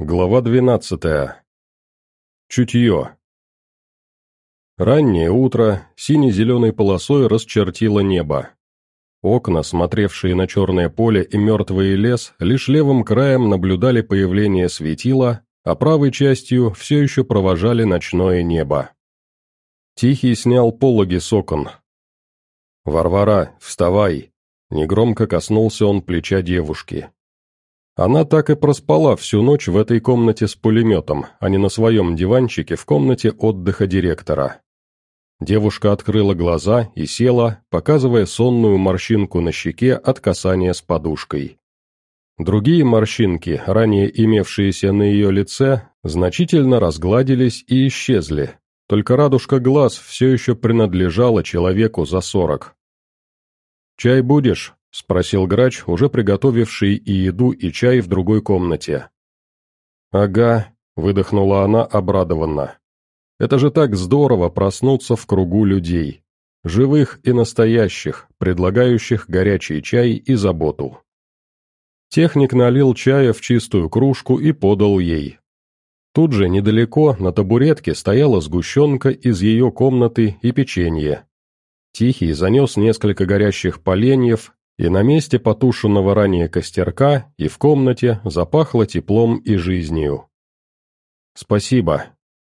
Глава двенадцатая. Чутье. Раннее утро сине-зеленой полосой расчертило небо. Окна, смотревшие на черное поле и мертвый лес, лишь левым краем наблюдали появление светила, а правой частью все еще провожали ночное небо. Тихий снял пологи с окон. «Варвара, вставай!» Негромко коснулся он плеча девушки. Она так и проспала всю ночь в этой комнате с пулеметом, а не на своем диванчике в комнате отдыха директора. Девушка открыла глаза и села, показывая сонную морщинку на щеке от касания с подушкой. Другие морщинки, ранее имевшиеся на ее лице, значительно разгладились и исчезли, только радужка глаз все еще принадлежала человеку за сорок. «Чай будешь?» — спросил грач, уже приготовивший и еду, и чай в другой комнате. «Ага», — выдохнула она обрадованно. «Это же так здорово проснуться в кругу людей, живых и настоящих, предлагающих горячий чай и заботу». Техник налил чая в чистую кружку и подал ей. Тут же, недалеко, на табуретке стояла сгущенка из ее комнаты и печенье. Тихий занес несколько горящих поленьев, и на месте потушенного ранее костерка и в комнате запахло теплом и жизнью. «Спасибо».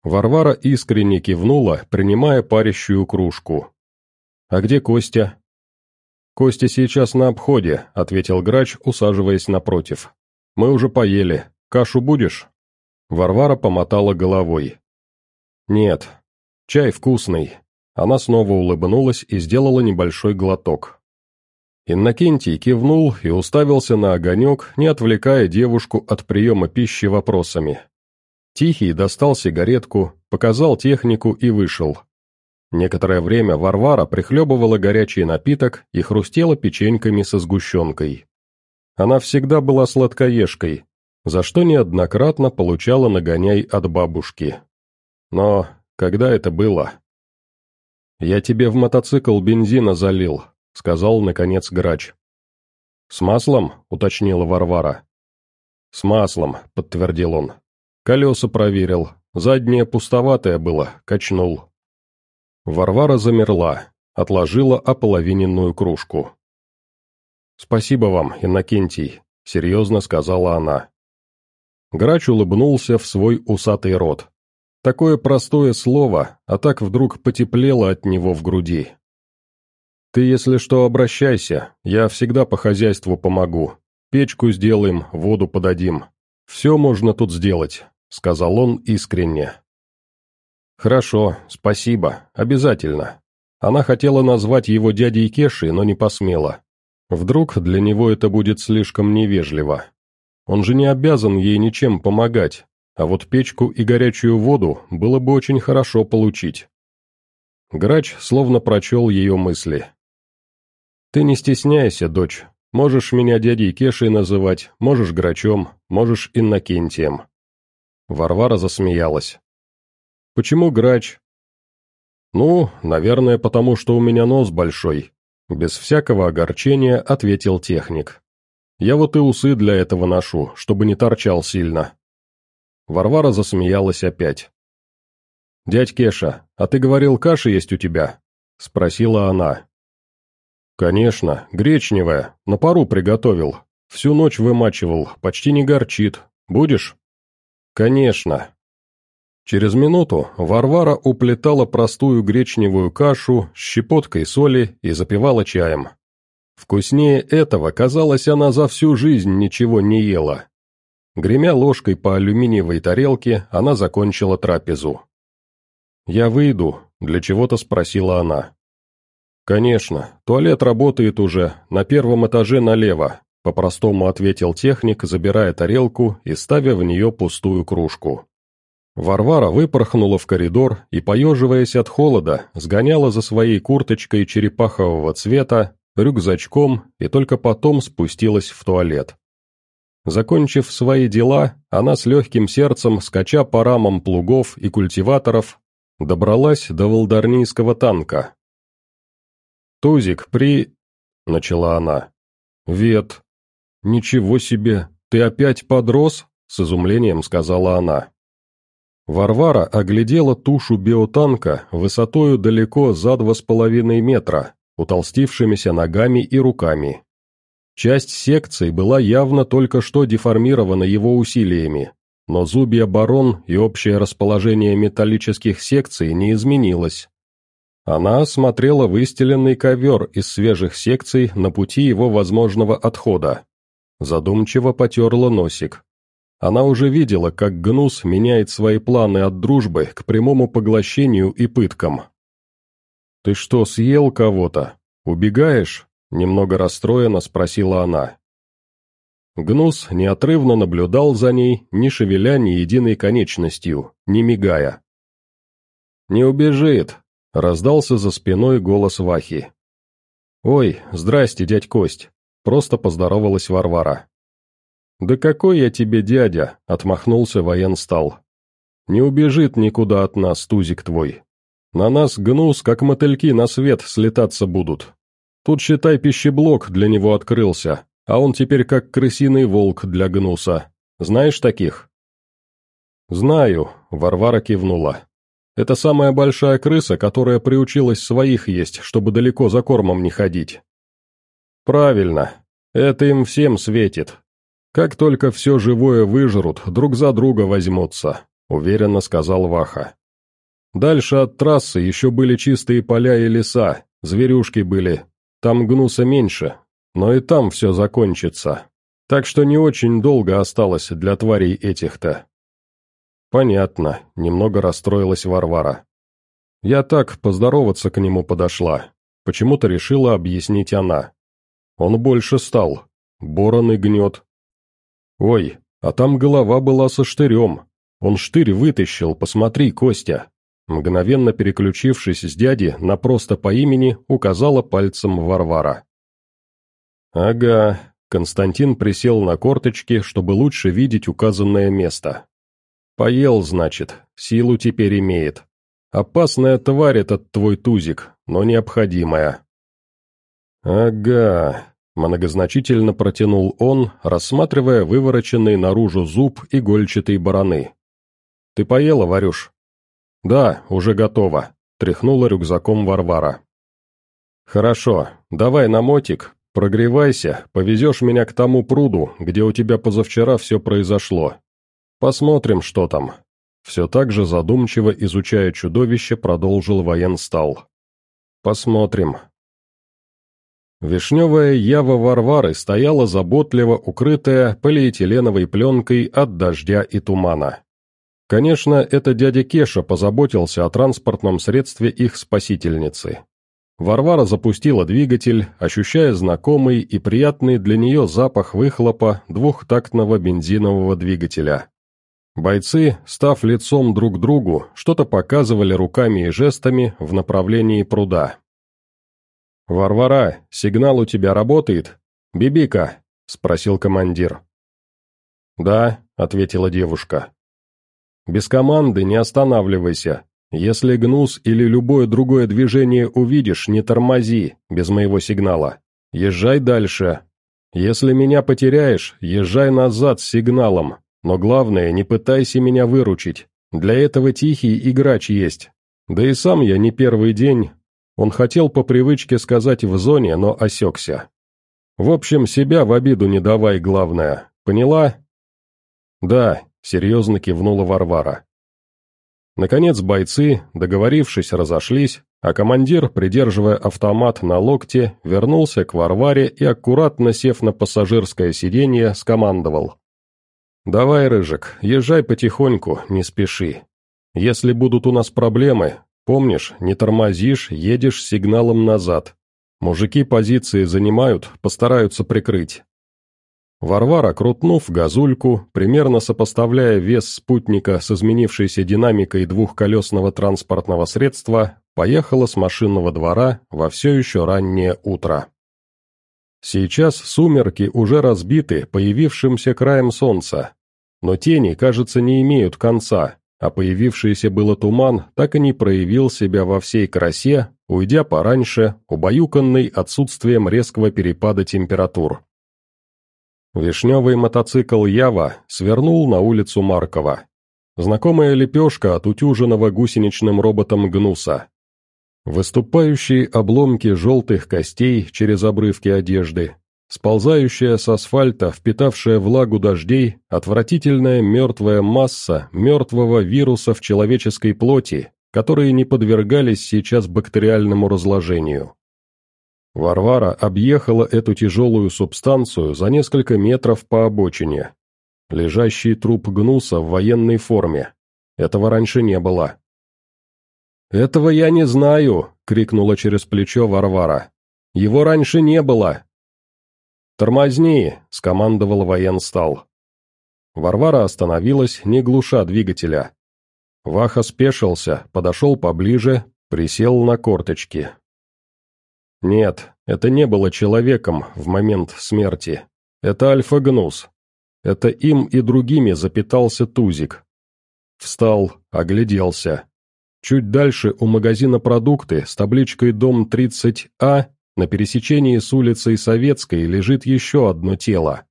Варвара искренне кивнула, принимая парящую кружку. «А где Костя?» «Костя сейчас на обходе», — ответил грач, усаживаясь напротив. «Мы уже поели. Кашу будешь?» Варвара помотала головой. «Нет. Чай вкусный». Она снова улыбнулась и сделала небольшой глоток. Иннокентий кивнул и уставился на огонек, не отвлекая девушку от приема пищи вопросами. Тихий достал сигаретку, показал технику и вышел. Некоторое время Варвара прихлебывала горячий напиток и хрустела печеньками со сгущенкой. Она всегда была сладкоежкой, за что неоднократно получала нагоняй от бабушки. Но когда это было? «Я тебе в мотоцикл бензина залил», — сказал, наконец, грач. «С маслом?» — уточнила Варвара. «С маслом», — подтвердил он. «Колеса проверил. Заднее пустоватое было, качнул». Варвара замерла, отложила ополовиненную кружку. «Спасибо вам, Иннокентий», — серьезно сказала она. Грач улыбнулся в свой усатый рот. Такое простое слово, а так вдруг потеплело от него в груди. «Ты, если что, обращайся, я всегда по хозяйству помогу. Печку сделаем, воду подадим. Все можно тут сделать», — сказал он искренне. «Хорошо, спасибо, обязательно». Она хотела назвать его дядей Кешей, но не посмела. Вдруг для него это будет слишком невежливо. Он же не обязан ей ничем помогать, а вот печку и горячую воду было бы очень хорошо получить. Грач словно прочел ее мысли. «Ты не стесняйся, дочь. Можешь меня дядей Кешей называть, можешь Грачом, можешь Иннокентием». Варвара засмеялась. «Почему Грач?» «Ну, наверное, потому что у меня нос большой», — без всякого огорчения ответил техник. «Я вот и усы для этого ношу, чтобы не торчал сильно». Варвара засмеялась опять. «Дядь Кеша, а ты говорил, каша есть у тебя?» — спросила она. «Конечно, гречневая, на пару приготовил. Всю ночь вымачивал, почти не горчит. Будешь?» «Конечно». Через минуту Варвара уплетала простую гречневую кашу с щепоткой соли и запивала чаем. Вкуснее этого, казалось, она за всю жизнь ничего не ела. Гремя ложкой по алюминиевой тарелке, она закончила трапезу. «Я выйду», — для чего-то спросила она. «Конечно, туалет работает уже, на первом этаже налево», по-простому ответил техник, забирая тарелку и ставя в нее пустую кружку. Варвара выпорхнула в коридор и, поеживаясь от холода, сгоняла за своей курточкой черепахового цвета, рюкзачком и только потом спустилась в туалет. Закончив свои дела, она с легким сердцем, скача по рамам плугов и культиваторов, добралась до волдарнийского танка, «Тузик, при...» — начала она. «Вет. Ничего себе, ты опять подрос?» — с изумлением сказала она. Варвара оглядела тушу биотанка высотою далеко за два с половиной метра, утолстившимися ногами и руками. Часть секций была явно только что деформирована его усилиями, но зубья барон и общее расположение металлических секций не изменилось. Она осмотрела выстеленный ковер из свежих секций на пути его возможного отхода. Задумчиво потерла носик. Она уже видела, как Гнус меняет свои планы от дружбы к прямому поглощению и пыткам. «Ты что, съел кого-то? Убегаешь?» — немного расстроенно спросила она. Гнус неотрывно наблюдал за ней, не шевеля ни единой конечностью, не мигая. «Не убежит», — раздался за спиной голос Вахи. «Ой, здрасте, дядь Кость», — просто поздоровалась Варвара. «Да какой я тебе дядя?» — отмахнулся военстал. «Не убежит никуда от нас, тузик твой. На нас гнус, как мотыльки на свет, слетаться будут. Тут, считай, пищеблок для него открылся, а он теперь как крысиный волк для гнуса. Знаешь таких?» «Знаю», — Варвара кивнула. «Это самая большая крыса, которая приучилась своих есть, чтобы далеко за кормом не ходить». «Правильно. Это им всем светит, «Как только все живое выжрут, друг за друга возьмутся», — уверенно сказал Ваха. «Дальше от трассы еще были чистые поля и леса, зверюшки были. Там гнуса меньше, но и там все закончится. Так что не очень долго осталось для тварей этих-то». «Понятно», — немного расстроилась Варвара. «Я так поздороваться к нему подошла. Почему-то решила объяснить она. Он больше стал. Бороны гнет, «Ой, а там голова была со штырем. Он штырь вытащил, посмотри, Костя». Мгновенно переключившись с дяди на просто по имени, указала пальцем Варвара. «Ага», — Константин присел на корточки, чтобы лучше видеть указанное место. «Поел, значит, силу теперь имеет. Опасная тварь этот твой тузик, но необходимая». «Ага», Многозначительно протянул он, рассматривая вывороченный наружу зуб игольчатой бараны. «Ты поела, Варюш?» «Да, уже готово», — тряхнула рюкзаком Варвара. «Хорошо, давай на мотик, прогревайся, повезешь меня к тому пруду, где у тебя позавчера все произошло. Посмотрим, что там». Все так же задумчиво изучая чудовище, продолжил военстал. «Посмотрим», Вишневая ява Варвары стояла заботливо укрытая полиэтиленовой пленкой от дождя и тумана. Конечно, это дядя Кеша позаботился о транспортном средстве их спасительницы. Варвара запустила двигатель, ощущая знакомый и приятный для нее запах выхлопа двухтактного бензинового двигателя. Бойцы, став лицом друг к другу, что-то показывали руками и жестами в направлении пруда. «Варвара, сигнал у тебя работает? Бибика?» — спросил командир. «Да», — ответила девушка. «Без команды не останавливайся. Если гнус или любое другое движение увидишь, не тормози, без моего сигнала. Езжай дальше. Если меня потеряешь, езжай назад с сигналом, но главное, не пытайся меня выручить. Для этого тихий играч есть. Да и сам я не первый день, он хотел по привычке сказать в зоне, но осекся. «В общем, себя в обиду не давай, главное. Поняла?» «Да», — серьезно кивнула Варвара. Наконец бойцы, договорившись, разошлись, а командир, придерживая автомат на локте, вернулся к Варваре и, аккуратно сев на пассажирское сиденье, скомандовал. «Давай, Рыжик, езжай потихоньку, не спеши. Если будут у нас проблемы, Помнишь, не тормозишь, едешь сигналом назад. Мужики позиции занимают, постараются прикрыть. Варвара, крутнув газульку, примерно сопоставляя вес спутника с изменившейся динамикой двухколесного транспортного средства, поехала с машинного двора во все еще раннее утро. Сейчас сумерки уже разбиты появившимся краем солнца, но тени, кажется, не имеют конца, а появившийся было туман так и не проявил себя во всей красе, уйдя пораньше, убаюканный отсутствием резкого перепада температур. Вишневый мотоцикл «Ява» свернул на улицу Маркова. Знакомая лепешка от утюженного гусеничным роботом гнуса. Выступающие обломки желтых костей через обрывки одежды, сползающая с асфальта, впитавшая влагу дождей, отвратительная мертвая масса мертвого вируса в человеческой плоти, которые не подвергались сейчас бактериальному разложению. Варвара объехала эту тяжелую субстанцию за несколько метров по обочине. Лежащий труп гнуса в военной форме. Этого раньше не было. «Этого я не знаю!» — крикнула через плечо Варвара. «Его раньше не было!» «Тормозни!» — скомандовал военстал. Варвара остановилась, не глуша двигателя. Ваха спешился, подошел поближе, присел на корточки. Нет, это не было человеком в момент смерти. Это альфа-гнус. Это им и другими запитался Тузик. Встал, огляделся. Чуть дальше у магазина продукты с табличкой «Дом 30А» на пересечении с улицей Советской лежит еще одно тело.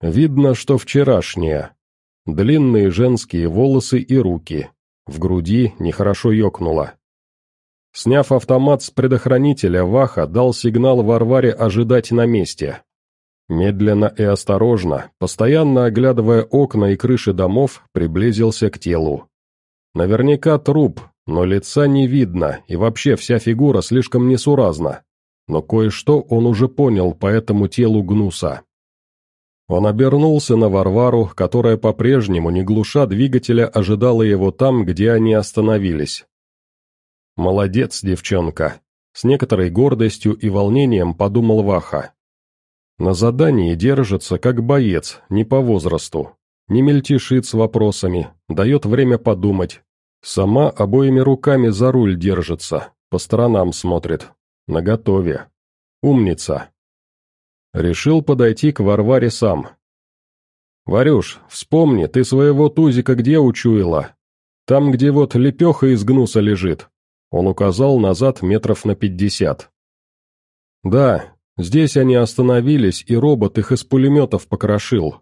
Видно, что вчерашнее. Длинные женские волосы и руки. В груди нехорошо ёкнуло. Сняв автомат с предохранителя, Ваха дал сигнал Варваре ожидать на месте. Медленно и осторожно, постоянно оглядывая окна и крыши домов, приблизился к телу. Наверняка труп, но лица не видно, и вообще вся фигура слишком несуразна. Но кое-что он уже понял по этому телу гнуса. Он обернулся на Варвару, которая по-прежнему, не глуша двигателя, ожидала его там, где они остановились. «Молодец, девчонка!» С некоторой гордостью и волнением подумал Ваха. На задании держится как боец, не по возрасту. Не мельтешит с вопросами, дает время подумать. Сама обоими руками за руль держится, по сторонам смотрит. Наготове. Умница. Решил подойти к Варваре сам. «Варюш, вспомни, ты своего тузика где учуяла? Там, где вот лепеха из гнуса лежит». Он указал назад метров на пятьдесят. «Да, Здесь они остановились, и робот их из пулеметов покрошил.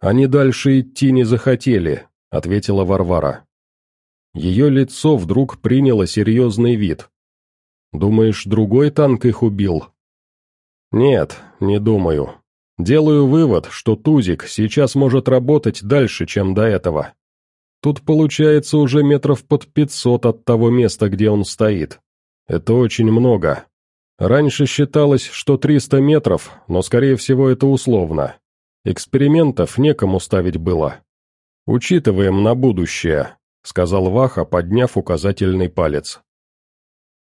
Они дальше идти не захотели», — ответила Варвара. Ее лицо вдруг приняло серьезный вид. «Думаешь, другой танк их убил?» «Нет, не думаю. Делаю вывод, что Тузик сейчас может работать дальше, чем до этого. Тут получается уже метров под пятьсот от того места, где он стоит. Это очень много. Раньше считалось, что 300 метров, но скорее всего это условно. Экспериментов некому ставить было. «Учитываем на будущее», — сказал Ваха, подняв указательный палец.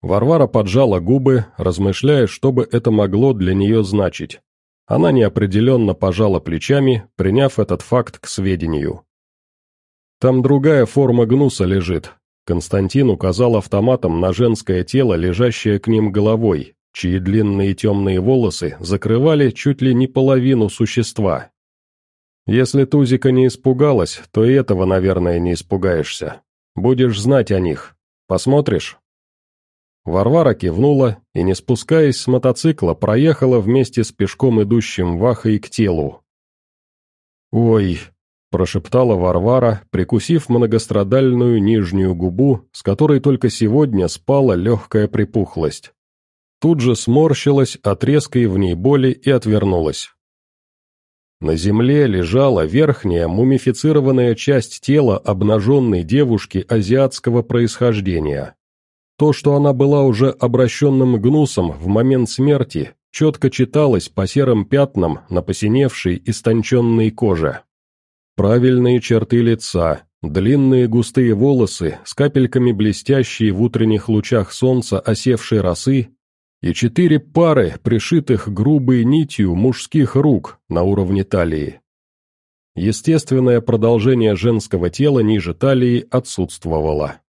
Варвара поджала губы, размышляя, что бы это могло для нее значить. Она неопределенно пожала плечами, приняв этот факт к сведению. «Там другая форма гнуса лежит», — Константин указал автоматом на женское тело, лежащее к ним головой, чьи длинные темные волосы закрывали чуть ли не половину существа. Если Тузика не испугалась, то и этого, наверное, не испугаешься. Будешь знать о них. Посмотришь?» Варвара кивнула и, не спускаясь с мотоцикла, проехала вместе с пешком идущим Вахой к телу. «Ой», — прошептала Варвара, прикусив многострадальную нижнюю губу, с которой только сегодня спала легкая припухлость тут же сморщилась от резкой в ней боли и отвернулась. На земле лежала верхняя мумифицированная часть тела обнаженной девушки азиатского происхождения. То, что она была уже обращенным гнусом в момент смерти, четко читалось по серым пятнам на посиневшей истонченной коже. Правильные черты лица, длинные густые волосы с капельками блестящей в утренних лучах солнца осевшей росы и четыре пары, пришитых грубой нитью мужских рук на уровне талии. Естественное продолжение женского тела ниже талии отсутствовало.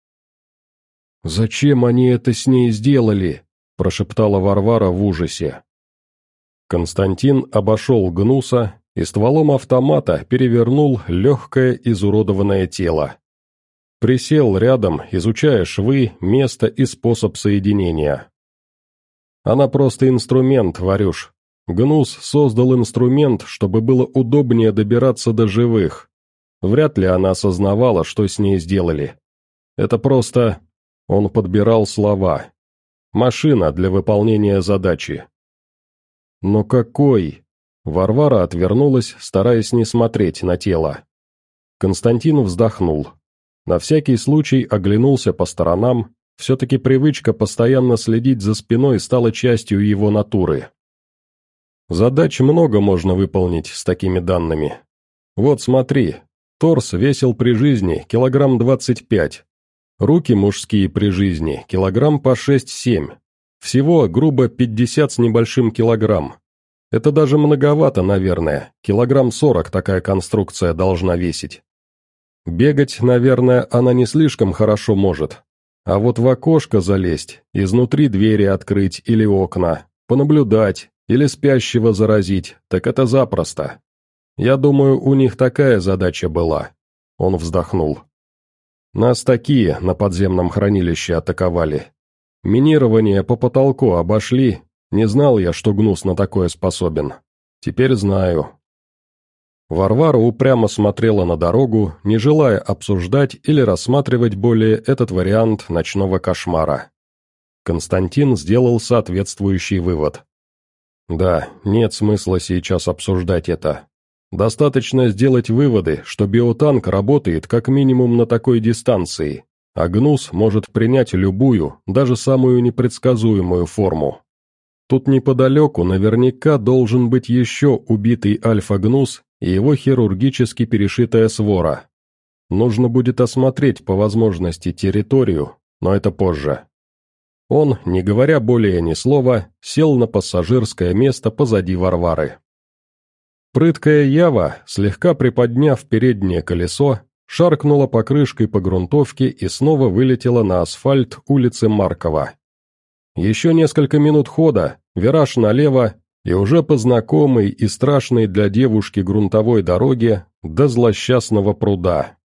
«Зачем они это с ней сделали?» – прошептала Варвара в ужасе. Константин обошел гнуса и стволом автомата перевернул легкое изуродованное тело. Присел рядом, изучая швы, место и способ соединения. Она просто инструмент, Варюш. Гнус создал инструмент, чтобы было удобнее добираться до живых. Вряд ли она осознавала, что с ней сделали. Это просто... Он подбирал слова. Машина для выполнения задачи. Но какой? Варвара отвернулась, стараясь не смотреть на тело. Константин вздохнул. На всякий случай оглянулся по сторонам, все-таки привычка постоянно следить за спиной стала частью его натуры. Задач много можно выполнить с такими данными. Вот смотри, торс весил при жизни килограмм двадцать пять, руки мужские при жизни килограмм по шесть-семь, всего грубо пятьдесят с небольшим килограмм. Это даже многовато, наверное, килограмм сорок такая конструкция должна весить. Бегать, наверное, она не слишком хорошо может. А вот в окошко залезть, изнутри двери открыть или окна, понаблюдать, или спящего заразить, так это запросто. Я думаю, у них такая задача была. Он вздохнул. Нас такие на подземном хранилище атаковали. Минирование по потолку обошли, не знал я, что гнус на такое способен. Теперь знаю, Варвара упрямо смотрела на дорогу, не желая обсуждать или рассматривать более этот вариант ночного кошмара. Константин сделал соответствующий вывод. Да, нет смысла сейчас обсуждать это. Достаточно сделать выводы, что биотанк работает как минимум на такой дистанции, а гнус может принять любую, даже самую непредсказуемую форму. Тут неподалеку наверняка должен быть еще убитый альфа-гнус и его хирургически перешитая свора. Нужно будет осмотреть по возможности территорию, но это позже. Он, не говоря более ни слова, сел на пассажирское место позади Варвары. Прыткая Ява, слегка приподняв переднее колесо, шаркнула покрышкой по грунтовке и снова вылетела на асфальт улицы Маркова. Еще несколько минут хода, вираж налево, и уже по знакомой и страшной для девушки грунтовой дороге до злосчастного пруда.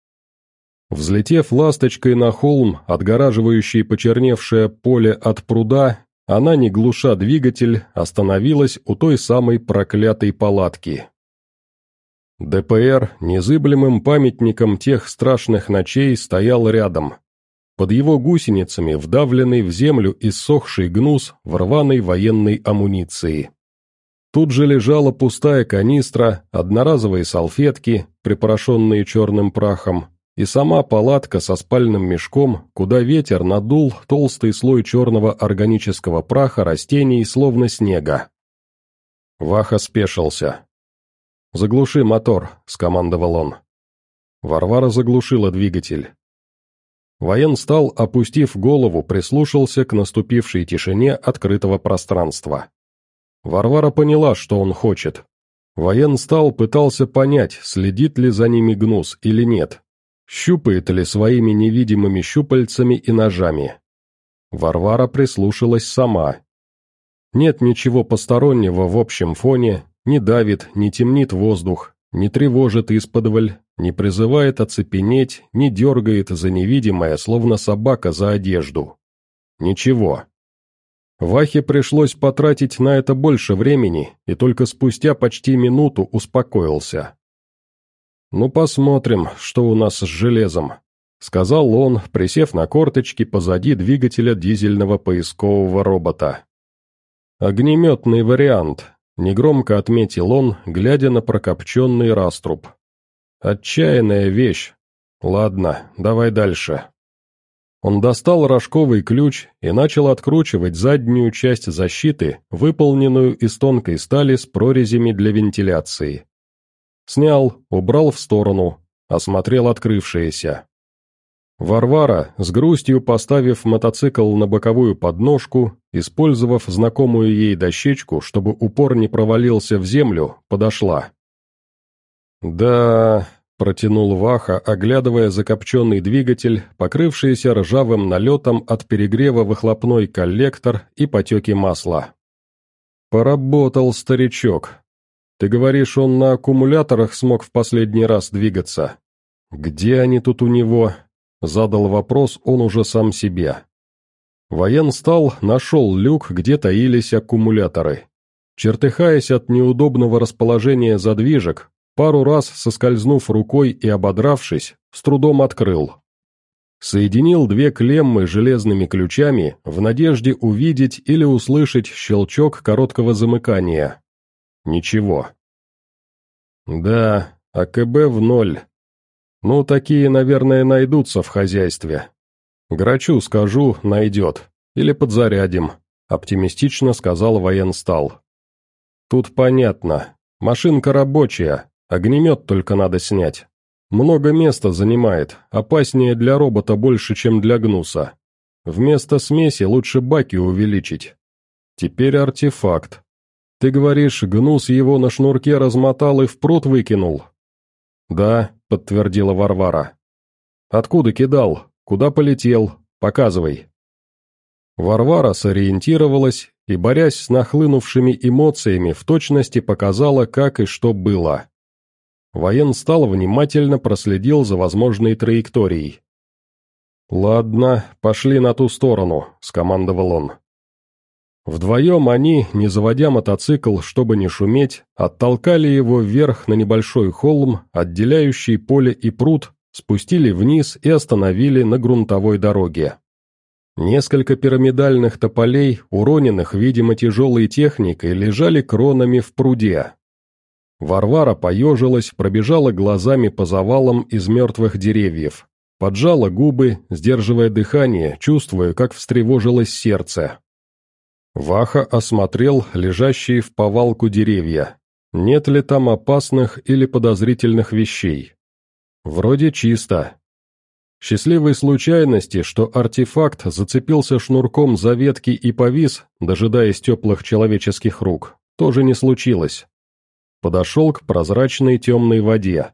Взлетев ласточкой на холм, отгораживающий почерневшее поле от пруда, она, не глуша двигатель, остановилась у той самой проклятой палатки. ДПР незыблемым памятником тех страшных ночей стоял рядом. Под его гусеницами вдавленный в землю иссохший гнус в рваной военной амуниции. Тут же лежала пустая канистра, одноразовые салфетки, припорошенные черным прахом, и сама палатка со спальным мешком, куда ветер надул толстый слой черного органического праха растений, словно снега. Ваха спешился. «Заглуши мотор», — скомандовал он. Варвара заглушила двигатель. Воен стал, опустив голову, прислушался к наступившей тишине открытого пространства. Варвара поняла, что он хочет. Воен стал пытался понять, следит ли за ними гнус или нет. Щупает ли своими невидимыми щупальцами и ножами. Варвара прислушалась сама. Нет ничего постороннего в общем фоне, не давит, не темнит воздух, не тревожит исподволь, не призывает оцепенеть, не дергает за невидимое, словно собака за одежду. Ничего. Вахе пришлось потратить на это больше времени, и только спустя почти минуту успокоился. «Ну посмотрим, что у нас с железом», — сказал он, присев на корточки позади двигателя дизельного поискового робота. «Огнеметный вариант», — негромко отметил он, глядя на прокопченный раструб. «Отчаянная вещь. Ладно, давай дальше». Он достал рожковый ключ и начал откручивать заднюю часть защиты, выполненную из тонкой стали с прорезями для вентиляции. Снял, убрал в сторону, осмотрел открывшееся. Варвара, с грустью поставив мотоцикл на боковую подножку, использовав знакомую ей дощечку, чтобы упор не провалился в землю, подошла. «Да, протянул Ваха, оглядывая закопченный двигатель, покрывшийся ржавым налетом от перегрева выхлопной коллектор и потеки масла. «Поработал старичок. Ты говоришь, он на аккумуляторах смог в последний раз двигаться? Где они тут у него?» Задал вопрос он уже сам себе. Воен стал, нашел люк, где таились аккумуляторы. Чертыхаясь от неудобного расположения задвижек, пару раз соскользнув рукой и ободравшись, с трудом открыл. Соединил две клеммы железными ключами в надежде увидеть или услышать щелчок короткого замыкания. Ничего. Да, АКБ в ноль. Ну, такие, наверное, найдутся в хозяйстве. Грачу скажу, найдет. Или подзарядим, оптимистично сказал военстал. Тут понятно. Машинка рабочая, огнемет только надо снять. Много места занимает, опаснее для робота больше, чем для гнуса. Вместо смеси лучше баки увеличить. Теперь артефакт. Ты говоришь, гнус его на шнурке размотал и в пруд выкинул? Да, подтвердила Варвара. Откуда кидал? Куда полетел? Показывай. Варвара сориентировалась и, борясь с нахлынувшими эмоциями, в точности показала, как и что было. Военстал внимательно проследил за возможной траекторией. «Ладно, пошли на ту сторону», — скомандовал он. Вдвоем они, не заводя мотоцикл, чтобы не шуметь, оттолкали его вверх на небольшой холм, отделяющий поле и пруд, спустили вниз и остановили на грунтовой дороге. Несколько пирамидальных тополей, уроненных, видимо, тяжелой техникой, лежали кронами в пруде. Варвара поежилась, пробежала глазами по завалам из мертвых деревьев, поджала губы, сдерживая дыхание, чувствуя, как встревожилось сердце. Ваха осмотрел лежащие в повалку деревья. Нет ли там опасных или подозрительных вещей? Вроде чисто. Счастливой случайности, что артефакт зацепился шнурком за ветки и повис, дожидаясь теплых человеческих рук, тоже не случилось подошел к прозрачной темной воде.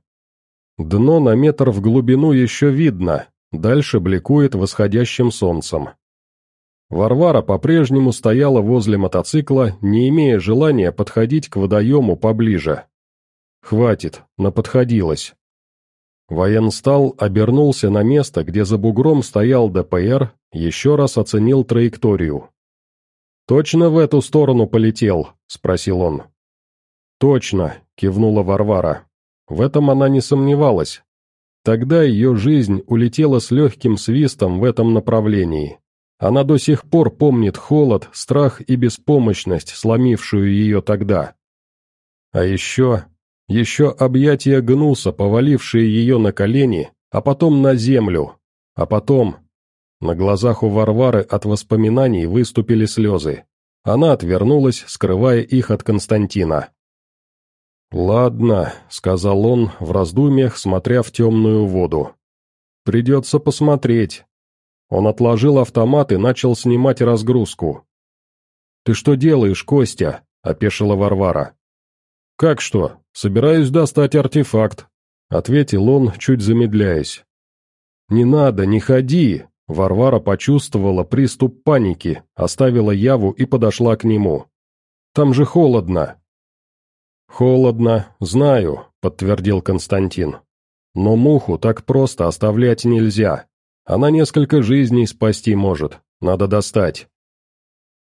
Дно на метр в глубину еще видно, дальше бликует восходящим солнцем. Варвара по-прежнему стояла возле мотоцикла, не имея желания подходить к водоему поближе. «Хватит, наподходилась». Военстал обернулся на место, где за бугром стоял ДПР, еще раз оценил траекторию. «Точно в эту сторону полетел?» – спросил он. «Точно», — кивнула Варвара. В этом она не сомневалась. Тогда ее жизнь улетела с легким свистом в этом направлении. Она до сих пор помнит холод, страх и беспомощность, сломившую ее тогда. А еще... еще объятия гнуса, повалившие ее на колени, а потом на землю. А потом... На глазах у Варвары от воспоминаний выступили слезы. Она отвернулась, скрывая их от Константина. «Ладно», — сказал он, в раздумьях, смотря в темную воду. «Придется посмотреть». Он отложил автомат и начал снимать разгрузку. «Ты что делаешь, Костя?» — опешила Варвара. «Как что? Собираюсь достать артефакт», — ответил он, чуть замедляясь. «Не надо, не ходи!» Варвара почувствовала приступ паники, оставила Яву и подошла к нему. «Там же холодно!» «Холодно, знаю», — подтвердил Константин. «Но муху так просто оставлять нельзя. Она несколько жизней спасти может, надо достать».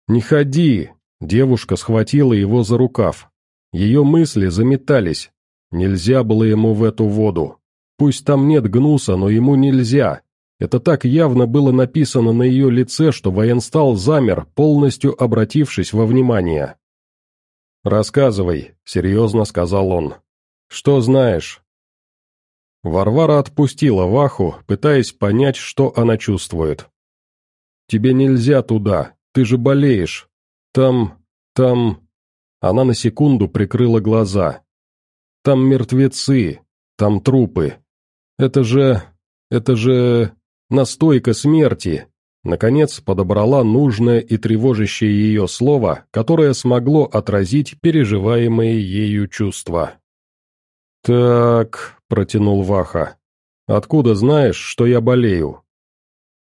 «Не ходи!» — девушка схватила его за рукав. Ее мысли заметались. Нельзя было ему в эту воду. Пусть там нет гнуса, но ему нельзя. Это так явно было написано на ее лице, что военстал замер, полностью обратившись во внимание. «Рассказывай», — серьезно сказал он. «Что знаешь?» Варвара отпустила Ваху, пытаясь понять, что она чувствует. «Тебе нельзя туда, ты же болеешь. Там... там...» Она на секунду прикрыла глаза. «Там мертвецы, там трупы. Это же... это же... настойка смерти. Наконец подобрала нужное и тревожащее ее слово, которое смогло отразить переживаемые ею чувства. «Так», — протянул Ваха, — «откуда знаешь, что я болею?»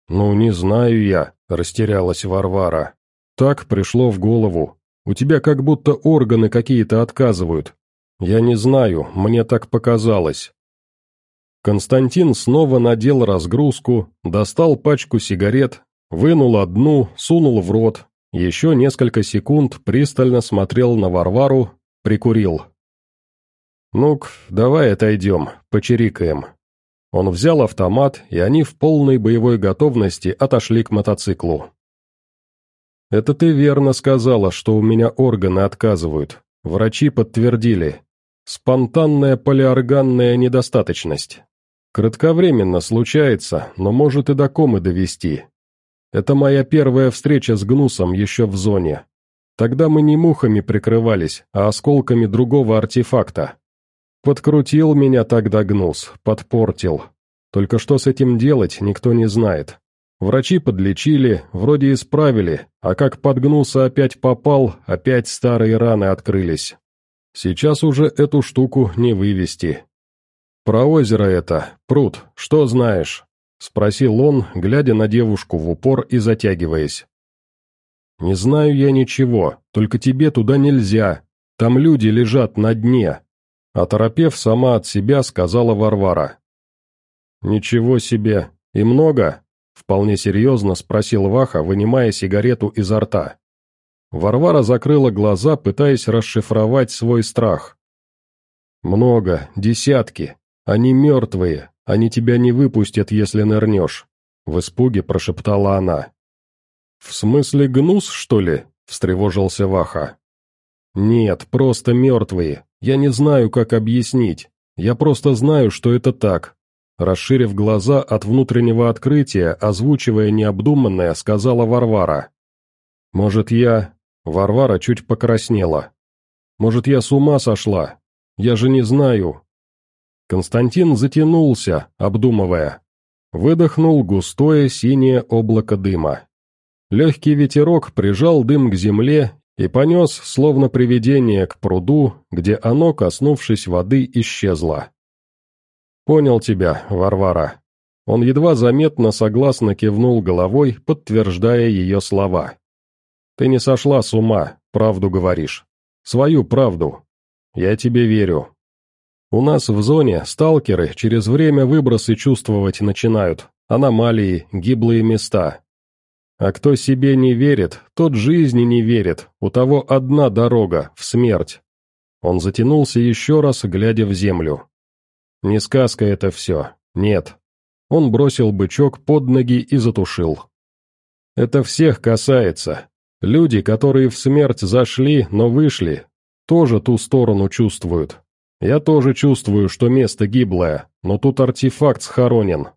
«Ну, не знаю я», — растерялась Варвара. «Так пришло в голову. У тебя как будто органы какие-то отказывают. Я не знаю, мне так показалось». Константин снова надел разгрузку, достал пачку сигарет, вынул одну, сунул в рот, еще несколько секунд пристально смотрел на Варвару, прикурил. «Ну-ка, давай отойдем, почирикаем». Он взял автомат, и они в полной боевой готовности отошли к мотоциклу. «Это ты верно сказала, что у меня органы отказывают. Врачи подтвердили. Спонтанная полиорганная недостаточность. Кратковременно случается, но может и до комы довести. Это моя первая встреча с Гнусом еще в зоне. Тогда мы не мухами прикрывались, а осколками другого артефакта. Подкрутил меня тогда Гнус, подпортил. Только что с этим делать, никто не знает. Врачи подлечили, вроде исправили, а как под Гнуса опять попал, опять старые раны открылись. Сейчас уже эту штуку не вывести. Про озеро это, пруд, что знаешь? — спросил он, глядя на девушку в упор и затягиваясь. «Не знаю я ничего, только тебе туда нельзя. Там люди лежат на дне», — оторопев сама от себя, сказала Варвара. «Ничего себе! И много?» — вполне серьезно спросил Ваха, вынимая сигарету изо рта. Варвара закрыла глаза, пытаясь расшифровать свой страх. «Много, десятки. Они мертвые, они тебя не выпустят, если нырнешь», — в испуге прошептала она. «В смысле гнус, что ли?» — встревожился Ваха. «Нет, просто мертвые. Я не знаю, как объяснить. Я просто знаю, что это так». Расширив глаза от внутреннего открытия, озвучивая необдуманное, сказала Варвара. «Может, я...» Варвара чуть покраснела. «Может, я с ума сошла? Я же не знаю, Константин затянулся, обдумывая. Выдохнул густое синее облако дыма. Легкий ветерок прижал дым к земле и понес, словно привидение, к пруду, где оно, коснувшись воды, исчезло. «Понял тебя, Варвара». Он едва заметно согласно кивнул головой, подтверждая ее слова. «Ты не сошла с ума, правду говоришь. Свою правду. Я тебе верю, у нас в зоне сталкеры через время выбросы чувствовать начинают, аномалии, гиблые места. А кто себе не верит, тот жизни не верит, у того одна дорога, в смерть. Он затянулся еще раз, глядя в землю. Не сказка это все, нет. Он бросил бычок под ноги и затушил. Это всех касается. Люди, которые в смерть зашли, но вышли, тоже ту сторону чувствуют. Я тоже чувствую, что место гиблое, но тут артефакт схоронен.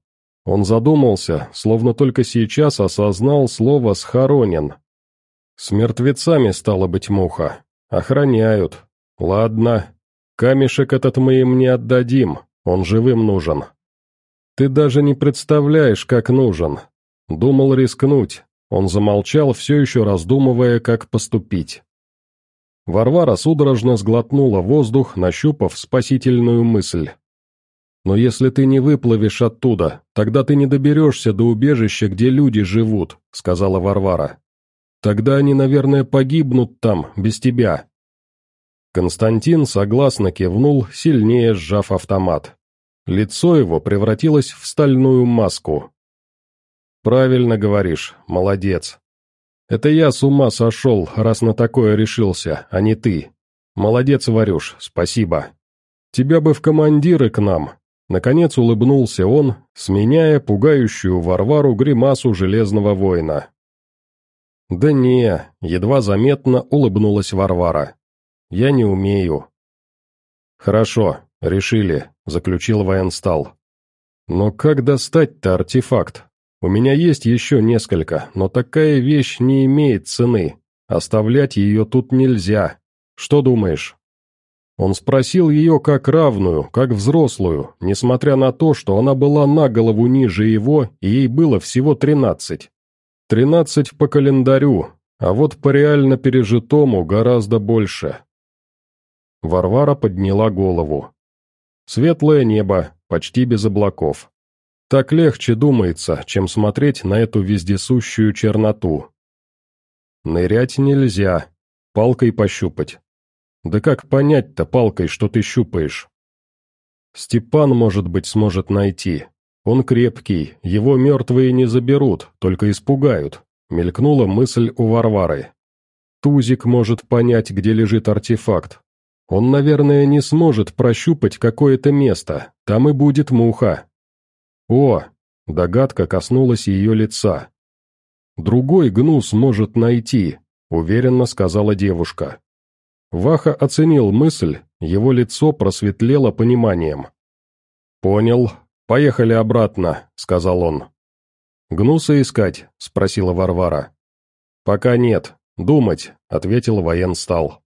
Он задумался, словно только сейчас осознал слово «схоронен». С мертвецами стало быть муха. Охраняют. Ладно. Камешек этот мы им не отдадим, он живым нужен. Ты даже не представляешь, как нужен. Думал рискнуть. Он замолчал, все еще раздумывая, как поступить. Варвара судорожно сглотнула воздух, нащупав спасительную мысль. «Но если ты не выплывешь оттуда, тогда ты не доберешься до убежища, где люди живут», — сказала Варвара. «Тогда они, наверное, погибнут там, без тебя». Константин согласно кивнул, сильнее сжав автомат. Лицо его превратилось в стальную маску. «Правильно говоришь, молодец. Это я с ума сошел, раз на такое решился, а не ты. Молодец, Варюш, спасибо. Тебя бы в командиры к нам. Наконец улыбнулся он, сменяя пугающую Варвару гримасу железного воина. «Да не», — едва заметно улыбнулась Варвара. «Я не умею». «Хорошо, решили», — заключил военстал. «Но как достать-то артефакт?» У меня есть еще несколько, но такая вещь не имеет цены. Оставлять ее тут нельзя. Что думаешь?» Он спросил ее как равную, как взрослую, несмотря на то, что она была на голову ниже его, и ей было всего тринадцать. Тринадцать по календарю, а вот по реально пережитому гораздо больше. Варвара подняла голову. Светлое небо, почти без облаков. Так легче думается, чем смотреть на эту вездесущую черноту. Нырять нельзя, палкой пощупать. Да как понять-то палкой, что ты щупаешь? Степан, может быть, сможет найти. Он крепкий, его мертвые не заберут, только испугают. — мелькнула мысль у Варвары. «Тузик может понять, где лежит артефакт. Он, наверное, не сможет прощупать какое-то место, там и будет муха». «О!» — догадка коснулась ее лица. «Другой гнус может найти», — уверенно сказала девушка. Ваха оценил мысль, его лицо просветлело пониманием. «Понял. Поехали обратно», — сказал он. «Гнуса искать?» — спросила Варвара. «Пока нет. Думать», — ответил военстал.